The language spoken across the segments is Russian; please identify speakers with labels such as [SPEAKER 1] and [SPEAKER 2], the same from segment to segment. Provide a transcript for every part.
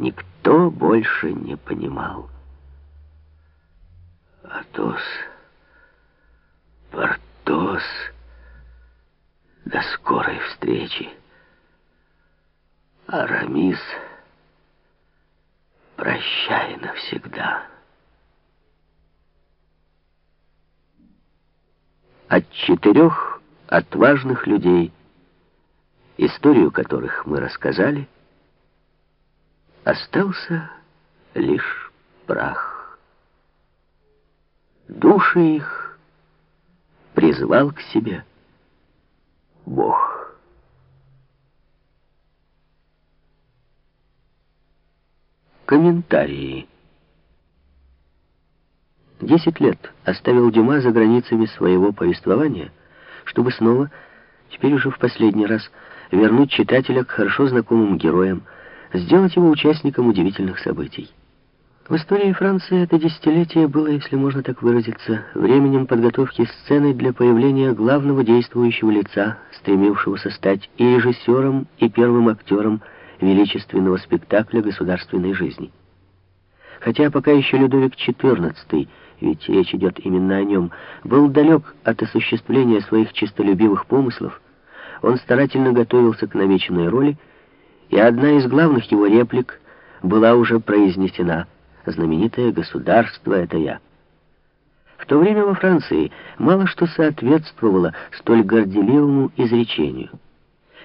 [SPEAKER 1] никто больше не понимал. Атос, Портос, до скорой встречи. Арамис, прощай навсегда. От четырех отважных людей, историю которых мы рассказали, остался лишь прах. Души их призвал к себе Бог. Комментарии. Десять лет оставил Дюма за границами своего повествования, чтобы снова, теперь уже в последний раз, вернуть читателя к хорошо знакомым героям, сделать его участником удивительных событий. В истории Франции это десятилетие было, если можно так выразиться, временем подготовки сцены для появления главного действующего лица, стремившегося стать и режиссером, и первым актером величественного спектакля государственной жизни. Хотя пока еще Людовик XIV, ведь речь идет именно о нем, был далек от осуществления своих честолюбивых помыслов, он старательно готовился к намеченной роли, и одна из главных его реплик была уже произнесена «Знаменитое государство — это я». В то время во Франции мало что соответствовало столь горделивому изречению.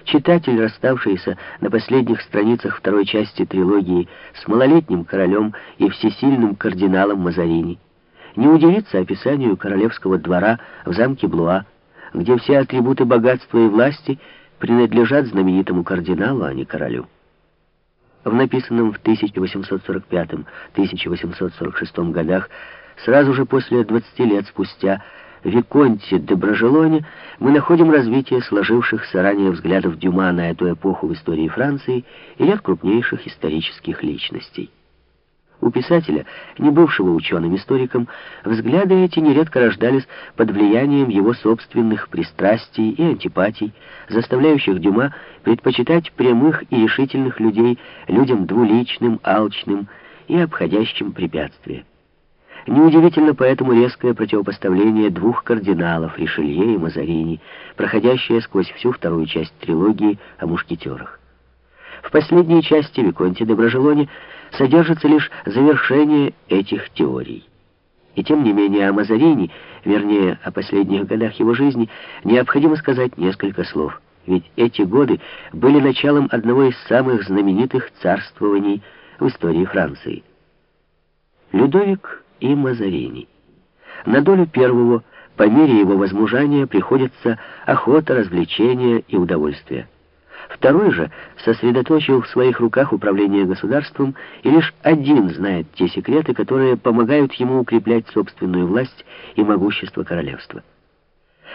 [SPEAKER 1] Читатель, расставшийся на последних страницах второй части трилогии с малолетним королем и всесильным кардиналом Мазарини, не удивится описанию королевского двора в замке Блуа, где все атрибуты богатства и власти принадлежат знаменитому кардиналу, а не королю. В написанном в 1845-1846 годах, сразу же после 20 лет спустя, Виконте де Бражелоне мы находим развитие сложившихся ранее взглядов Дюма на эту эпоху в истории Франции и ряд крупнейших исторических личностей. У писателя, не бывшего ученым-историком, взгляды эти нередко рождались под влиянием его собственных пристрастий и антипатий, заставляющих Дюма предпочитать прямых и решительных людей людям двуличным, алчным и обходящим препятствия. Неудивительно поэтому резкое противопоставление двух кардиналов, Ришелье и Мазарини, проходящее сквозь всю вторую часть трилогии о мушкетерах. В последней части Виконти де Бражелоне содержится лишь завершение этих теорий. И тем не менее о Мазарини, вернее, о последних годах его жизни, необходимо сказать несколько слов. Ведь эти годы были началом одного из самых знаменитых царствований в истории Франции. Людовик и Мазарини. На долю первого, по мере его возмужания, приходится охота, развлечения и удовольствие. Второй же сосредоточил в своих руках управление государством, и лишь один знает те секреты, которые помогают ему укреплять собственную власть и могущество королевства.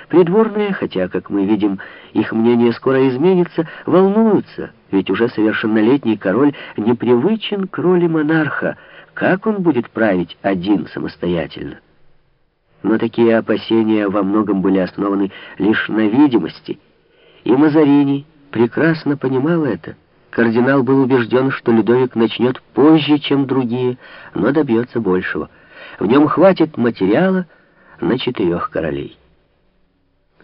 [SPEAKER 1] Придворные, хотя, как мы видим, их мнение скоро изменится, волнуются, ведь уже совершеннолетний король непривычен к роли монарха, как он будет править один самостоятельно. Но такие опасения во многом были основаны лишь на видимости, и Мазарини, прекрасно понимал это. Кардинал был убежден, что Людовик начнет позже, чем другие, но добьется большего. В нем хватит материала на четырех королей.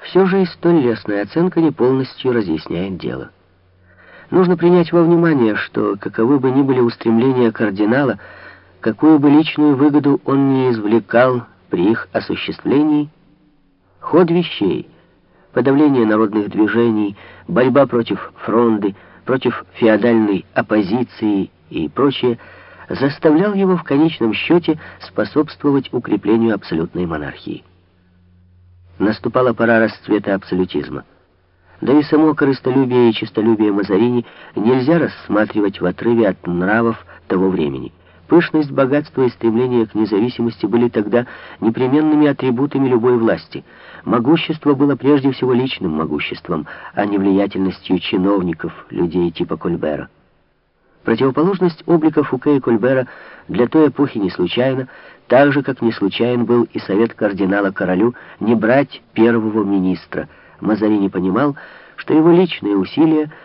[SPEAKER 1] Все же и столь лестная оценка не полностью разъясняет дело. Нужно принять во внимание, что каковы бы ни были устремления кардинала, какую бы личную выгоду он не извлекал при их осуществлении, ход вещей — подавление народных движений, борьба против фронды, против феодальной оппозиции и прочее, заставлял его в конечном счете способствовать укреплению абсолютной монархии. Наступала пора расцвета абсолютизма. Да и само корыстолюбие и честолюбие Мазарини нельзя рассматривать в отрыве от нравов того времени. Пышность, богатство и стремление к независимости были тогда непременными атрибутами любой власти. Могущество было прежде всего личным могуществом, а не влиятельностью чиновников, людей типа Кольбера. Противоположность облика Фуке и Кольбера для той эпохи не случайна, так же, как не случайен был и совет кардинала королю не брать первого министра. Мазарини понимал, что его личные усилия